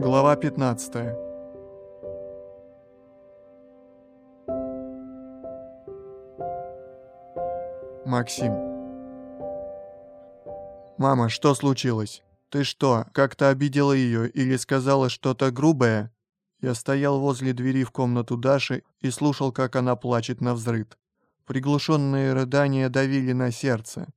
Глава 15 Максим «Мама, что случилось? Ты что, как-то обидела ее или сказала что-то грубое?» Я стоял возле двери в комнату Даши и слушал, как она плачет на взрыд. Приглушенные рыдания давили на сердце.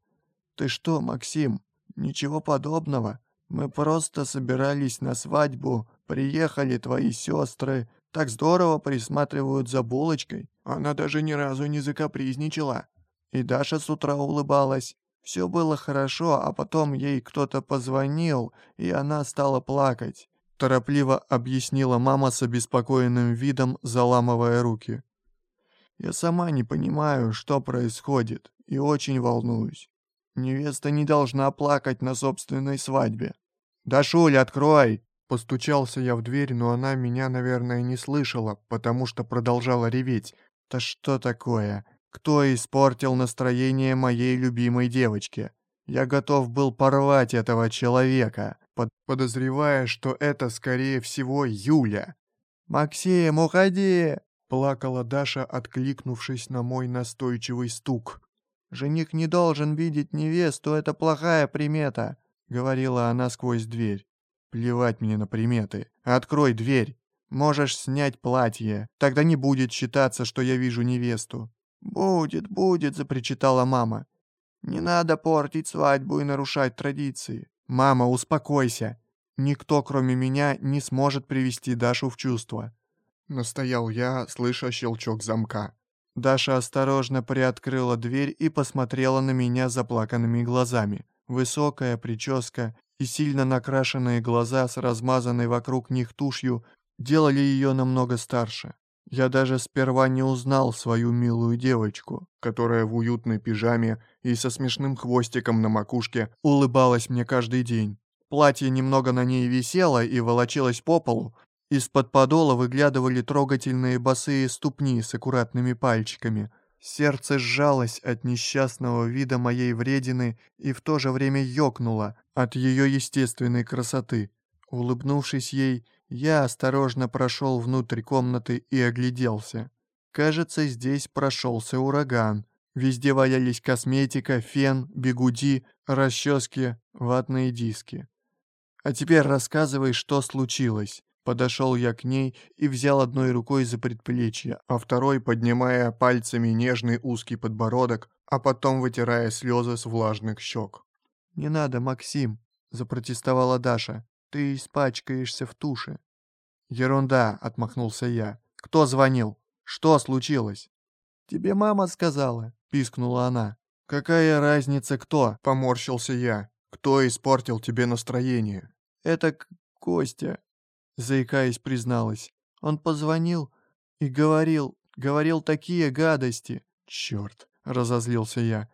«Ты что, Максим? Ничего подобного. Мы просто собирались на свадьбу, приехали твои сестры, так здорово присматривают за булочкой. Она даже ни разу не закапризничала. И Даша с утра улыбалась. Все было хорошо, а потом ей кто-то позвонил, и она стала плакать. Торопливо объяснила мама с обеспокоенным видом, заламывая руки. Я сама не понимаю, что происходит, и очень волнуюсь. Невеста не должна плакать на собственной свадьбе. «Дашуль, открой!» Постучался я в дверь, но она меня, наверное, не слышала, потому что продолжала реветь. «Да что такое? Кто испортил настроение моей любимой девочке? Я готов был порвать этого человека, под подозревая, что это, скорее всего, Юля. «Максим, уходи!» — плакала Даша, откликнувшись на мой настойчивый стук. «Жених не должен видеть невесту, это плохая примета», — говорила она сквозь дверь. «Плевать мне на приметы. Открой дверь. Можешь снять платье. Тогда не будет считаться, что я вижу невесту». «Будет, будет», — запричитала мама. «Не надо портить свадьбу и нарушать традиции». «Мама, успокойся. Никто, кроме меня, не сможет привести Дашу в чувство». Настоял я, слыша щелчок замка. Даша осторожно приоткрыла дверь и посмотрела на меня заплаканными глазами. Высокая прическа и сильно накрашенные глаза с размазанной вокруг них тушью делали ее намного старше. Я даже сперва не узнал свою милую девочку, которая в уютной пижаме и со смешным хвостиком на макушке улыбалась мне каждый день. Платье немного на ней висело и волочилось по полу, из-под подола выглядывали трогательные босые ступни с аккуратными пальчиками. Сердце сжалось от несчастного вида моей вредины и в то же время ёкнуло от ее естественной красоты. Улыбнувшись ей, я осторожно прошел внутрь комнаты и огляделся. Кажется, здесь прошелся ураган. Везде валялись косметика, фен, бегуди, расчески, ватные диски. А теперь рассказывай, что случилось. Подошел я к ней и взял одной рукой за предплечье, а второй поднимая пальцами нежный узкий подбородок, а потом вытирая слезы с влажных щек. «Не надо, Максим», — запротестовала Даша. «Ты испачкаешься в туше». «Ерунда», — отмахнулся я. «Кто звонил? Что случилось?» «Тебе мама сказала», — пискнула она. «Какая разница кто?» — поморщился я. «Кто испортил тебе настроение?» «Это Костя», заикаясь, призналась. Он позвонил и говорил, говорил такие гадости. Черт, разозлился я.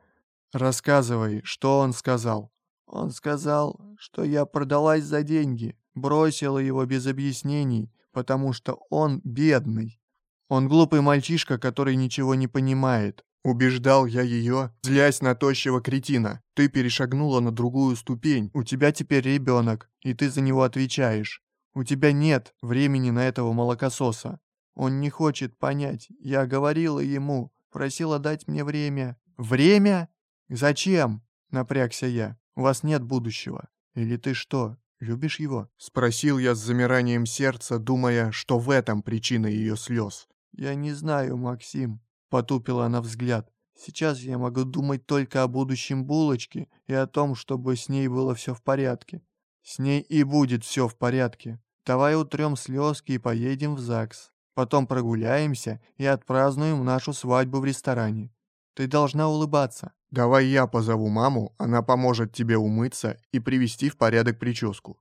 Рассказывай, что он сказал. Он сказал, что я продалась за деньги, бросила его без объяснений, потому что он бедный. Он глупый мальчишка, который ничего не понимает. Убеждал я ее, злясь на тощего кретина. Ты перешагнула на другую ступень. У тебя теперь ребенок, и ты за него отвечаешь. У тебя нет времени на этого молокососа. Он не хочет понять. Я говорила ему, просила дать мне время. Время? Зачем? Напрягся я. У вас нет будущего. Или ты что, любишь его? Спросил я с замиранием сердца, думая, что в этом причина ее слез. Я не знаю, Максим. Потупила она взгляд. Сейчас я могу думать только о будущем булочке и о том, чтобы с ней было все в порядке. С ней и будет все в порядке. Давай утрем слезки и поедем в ЗАГС. Потом прогуляемся и отпразднуем нашу свадьбу в ресторане. Ты должна улыбаться. Давай я позову маму, она поможет тебе умыться и привести в порядок прическу.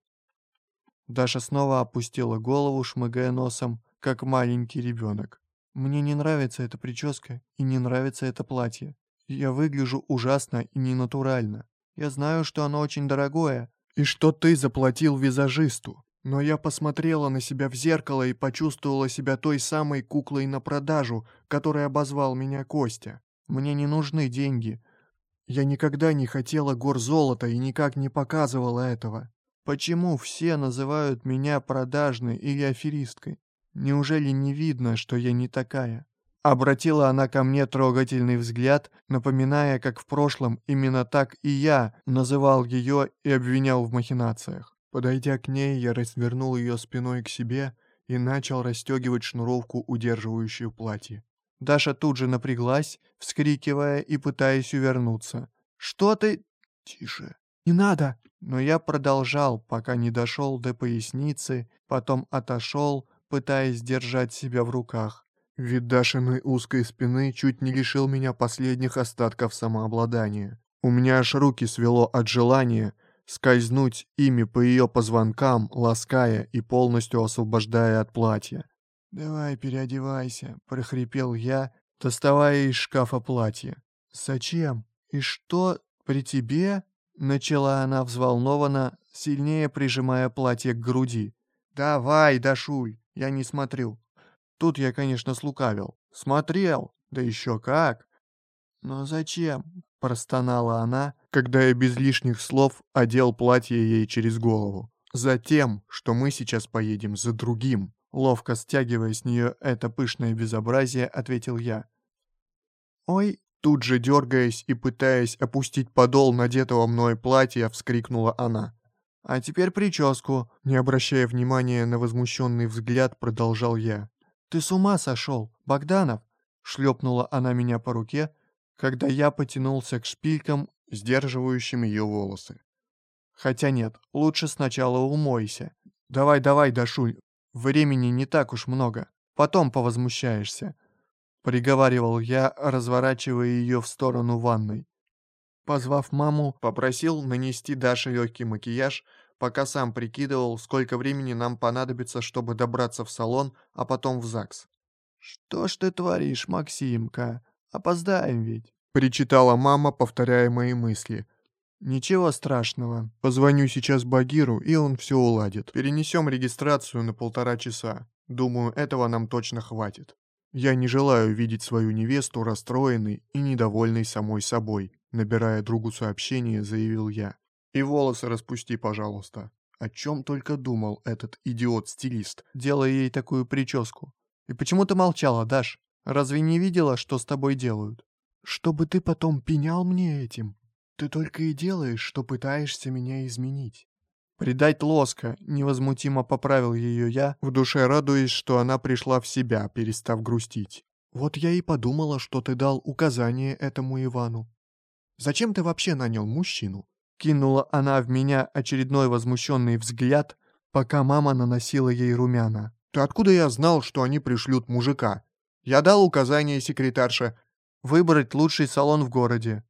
Даша снова опустила голову, шмыгая носом, как маленький ребенок. Мне не нравится эта прическа и не нравится это платье. Я выгляжу ужасно и ненатурально. Я знаю, что оно очень дорогое. И что ты заплатил визажисту. Но я посмотрела на себя в зеркало и почувствовала себя той самой куклой на продажу, которой обозвал меня Костя. Мне не нужны деньги. Я никогда не хотела гор золота и никак не показывала этого. Почему все называют меня продажной или аферисткой? Неужели не видно, что я не такая? Обратила она ко мне трогательный взгляд, напоминая, как в прошлом именно так и я называл ее и обвинял в махинациях. Подойдя к ней, я развернул ее спиной к себе и начал расстегивать шнуровку, удерживающую платье. Даша тут же напряглась, вскрикивая и пытаясь увернуться. «Что ты...» «Тише, не надо!» Но я продолжал, пока не дошел до поясницы, потом отошел, пытаясь держать себя в руках. Вид Дашиной узкой спины чуть не лишил меня последних остатков самообладания. У меня аж руки свело от желания скользнуть ими по ее позвонкам, лаская и полностью освобождая от платья. «Давай переодевайся», — прохрипел я, доставая из шкафа платье. «Зачем? И что, при тебе?» — начала она взволнованно, сильнее прижимая платье к груди. «Давай, Дашуль, я не смотрю». Тут я, конечно, слукавил. Смотрел, да еще как. «Но зачем?» — простонала она, когда я без лишних слов одел платье ей через голову. «Затем, что мы сейчас поедем за другим», — ловко стягивая с нее это пышное безобразие, ответил я. «Ой!» — тут же дергаясь и пытаясь опустить подол надетого мной платья, вскрикнула она. «А теперь прическу», — не обращая внимания на возмущенный взгляд, продолжал я. «Ты с ума сошел, Богданов!» — шлепнула она меня по руке, когда я потянулся к шпилькам, сдерживающим ее волосы. «Хотя нет, лучше сначала умойся. Давай-давай, Дашуль, времени не так уж много, потом повозмущаешься», — приговаривал я, разворачивая ее в сторону ванной. Позвав маму, попросил нанести Даше легкий макияж, пока сам прикидывал, сколько времени нам понадобится, чтобы добраться в салон, а потом в ЗАГС. «Что ж ты творишь, Максимка? Опоздаем ведь!» — причитала мама, повторяя мои мысли. «Ничего страшного. Позвоню сейчас Багиру, и он все уладит. Перенесем регистрацию на полтора часа. Думаю, этого нам точно хватит. Я не желаю видеть свою невесту расстроенной и недовольной самой собой», набирая другу сообщение, заявил я. И волосы распусти, пожалуйста. О чем только думал этот идиот-стилист, делая ей такую прическу. И почему ты молчала, Даш? Разве не видела, что с тобой делают? Чтобы ты потом пенял мне этим. Ты только и делаешь, что пытаешься меня изменить. Придать лоска, невозмутимо поправил ее я, в душе радуясь, что она пришла в себя, перестав грустить. Вот я и подумала, что ты дал указание этому Ивану. Зачем ты вообще нанял мужчину? Кинула она в меня очередной возмущенный взгляд, пока мама наносила ей румяна. «Ты откуда я знал, что они пришлют мужика? Я дал указание секретарше выбрать лучший салон в городе».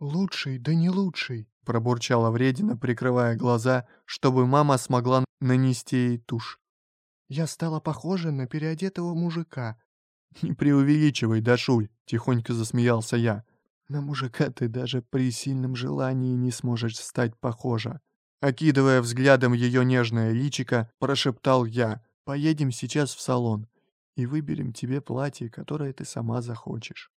«Лучший, да не лучший», — пробурчала вредина, прикрывая глаза, чтобы мама смогла нанести ей тушь. «Я стала похожа на переодетого мужика». «Не преувеличивай, Дашуль», — тихонько засмеялся я. На мужика ты даже при сильном желании не сможешь стать похожа. Окидывая взглядом ее нежное личико, прошептал я. Поедем сейчас в салон и выберем тебе платье, которое ты сама захочешь.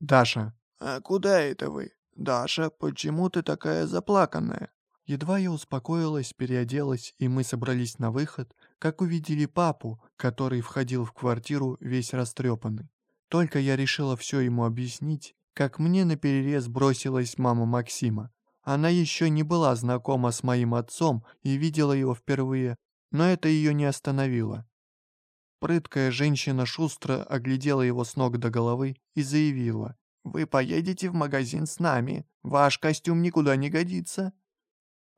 Даша. А куда это вы? Даша, почему ты такая заплаканная? Едва я успокоилась, переоделась, и мы собрались на выход, как увидели папу, который входил в квартиру весь растрепанный. Только я решила все ему объяснить, как мне наперерез бросилась мама Максима. Она еще не была знакома с моим отцом и видела его впервые, но это ее не остановило. Прыткая женщина шустро оглядела его с ног до головы и заявила, «Вы поедете в магазин с нами, ваш костюм никуда не годится».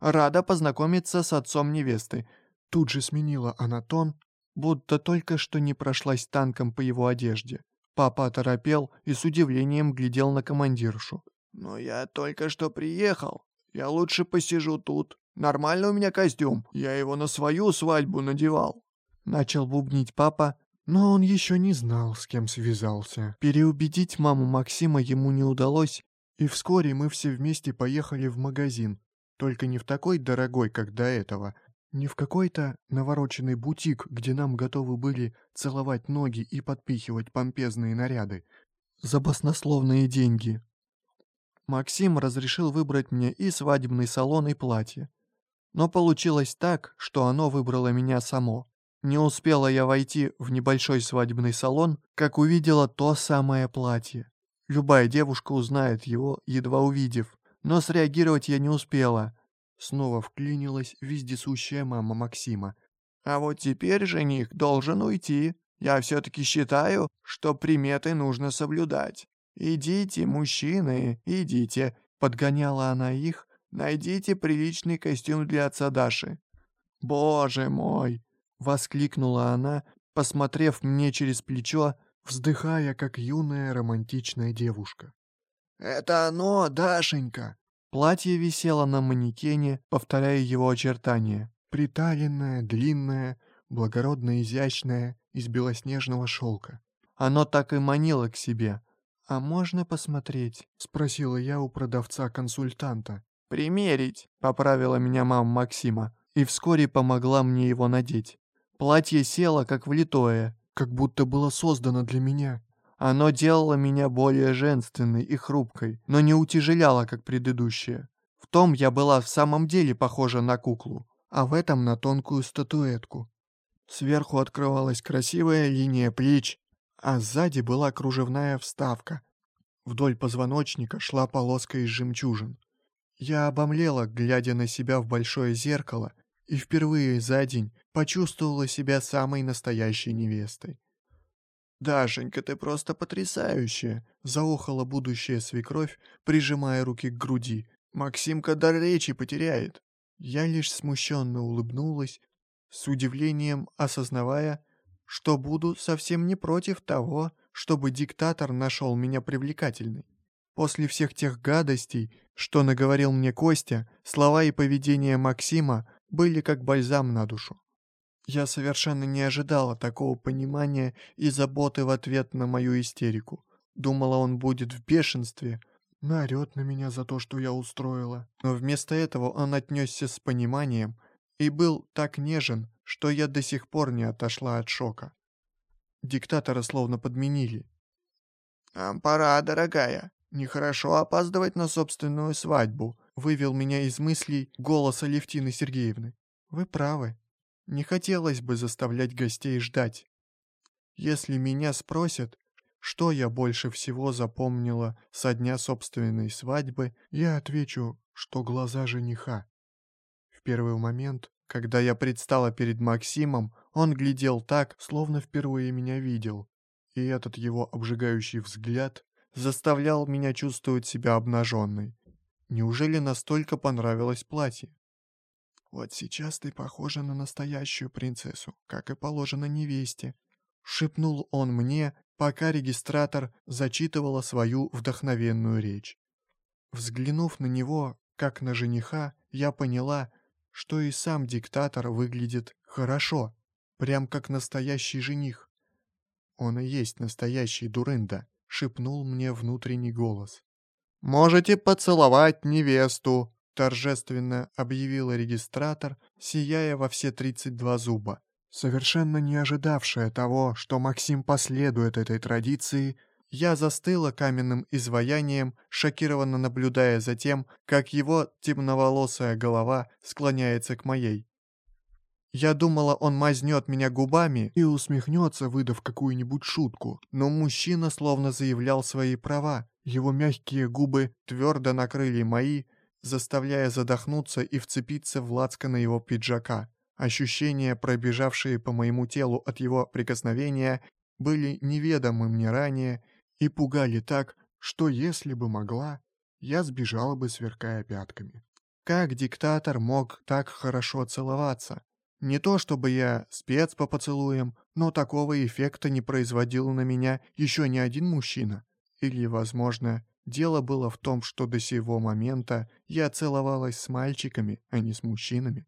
Рада познакомиться с отцом невесты. Тут же сменила она тон, будто только что не прошлась танком по его одежде. Папа оторопел и с удивлением глядел на командиршу. «Но я только что приехал. Я лучше посижу тут. Нормально у меня костюм. Я его на свою свадьбу надевал». Начал бубнить папа, но он еще не знал, с кем связался. Переубедить маму Максима ему не удалось, и вскоре мы все вместе поехали в магазин. Только не в такой дорогой, как до этого, не в какой-то навороченный бутик, где нам готовы были целовать ноги и подпихивать помпезные наряды. За баснословные деньги. Максим разрешил выбрать мне и свадебный салон, и платье. Но получилось так, что оно выбрало меня само. Не успела я войти в небольшой свадебный салон, как увидела то самое платье. Любая девушка узнает его, едва увидев. Но среагировать я не успела. Снова вклинилась вездесущая мама Максима. «А вот теперь жених должен уйти. Я все-таки считаю, что приметы нужно соблюдать. Идите, мужчины, идите», — подгоняла она их. «Найдите приличный костюм для отца Даши». «Боже мой!» — воскликнула она, посмотрев мне через плечо, вздыхая, как юная романтичная девушка. «Это оно, Дашенька!» Платье висело на манекене, повторяя его очертания. Приталенное, длинное, благородно изящное, из белоснежного шелка. Оно так и манило к себе. «А можно посмотреть?» — спросила я у продавца-консультанта. «Примерить», — поправила меня мама Максима, и вскоре помогла мне его надеть. Платье село, как влитое, как будто было создано для меня. Оно делало меня более женственной и хрупкой, но не утяжеляло, как предыдущее. В том я была в самом деле похожа на куклу, а в этом на тонкую статуэтку. Сверху открывалась красивая линия плеч, а сзади была кружевная вставка. Вдоль позвоночника шла полоска из жемчужин. Я обомлела, глядя на себя в большое зеркало, и впервые за день почувствовала себя самой настоящей невестой. «Дашенька, ты просто потрясающая!» — заохала будущая свекровь, прижимая руки к груди. «Максимка дар речи потеряет!» Я лишь смущенно улыбнулась, с удивлением осознавая, что буду совсем не против того, чтобы диктатор нашел меня привлекательной. После всех тех гадостей, что наговорил мне Костя, слова и поведение Максима были как бальзам на душу. Я совершенно не ожидала такого понимания и заботы в ответ на мою истерику. Думала, он будет в бешенстве, наорет на меня за то, что я устроила. Но вместо этого он отнесся с пониманием и был так нежен, что я до сих пор не отошла от шока. Диктатора словно подменили. «Нам пора, дорогая. Нехорошо опаздывать на собственную свадьбу», вывел меня из мыслей голос Алевтины Сергеевны. «Вы правы. Не хотелось бы заставлять гостей ждать. Если меня спросят, что я больше всего запомнила со дня собственной свадьбы, я отвечу, что глаза жениха. В первый момент, когда я предстала перед Максимом, он глядел так, словно впервые меня видел, и этот его обжигающий взгляд заставлял меня чувствовать себя обнаженной. Неужели настолько понравилось платье? «Вот сейчас ты похожа на настоящую принцессу, как и положено невесте», — шепнул он мне, пока регистратор зачитывала свою вдохновенную речь. Взглянув на него, как на жениха, я поняла, что и сам диктатор выглядит хорошо, прям как настоящий жених. «Он и есть настоящий дурында», — шепнул мне внутренний голос. «Можете поцеловать невесту», торжественно объявила регистратор, сияя во все 32 зуба. Совершенно не ожидавшая того, что Максим последует этой традиции, я застыла каменным изваянием, шокированно наблюдая за тем, как его темноволосая голова склоняется к моей. Я думала, он мазнет меня губами и усмехнется, выдав какую-нибудь шутку, но мужчина словно заявлял свои права. Его мягкие губы твердо накрыли мои, заставляя задохнуться и вцепиться в лацканы его пиджака. Ощущения, пробежавшие по моему телу от его прикосновения, были неведомы мне ранее и пугали так, что если бы могла, я сбежала бы, сверкая пятками. Как диктатор мог так хорошо целоваться? Не то чтобы я спец по поцелуям, но такого эффекта не производил на меня еще ни один мужчина. Или, возможно, Дело было в том, что до сего момента я целовалась с мальчиками, а не с мужчинами.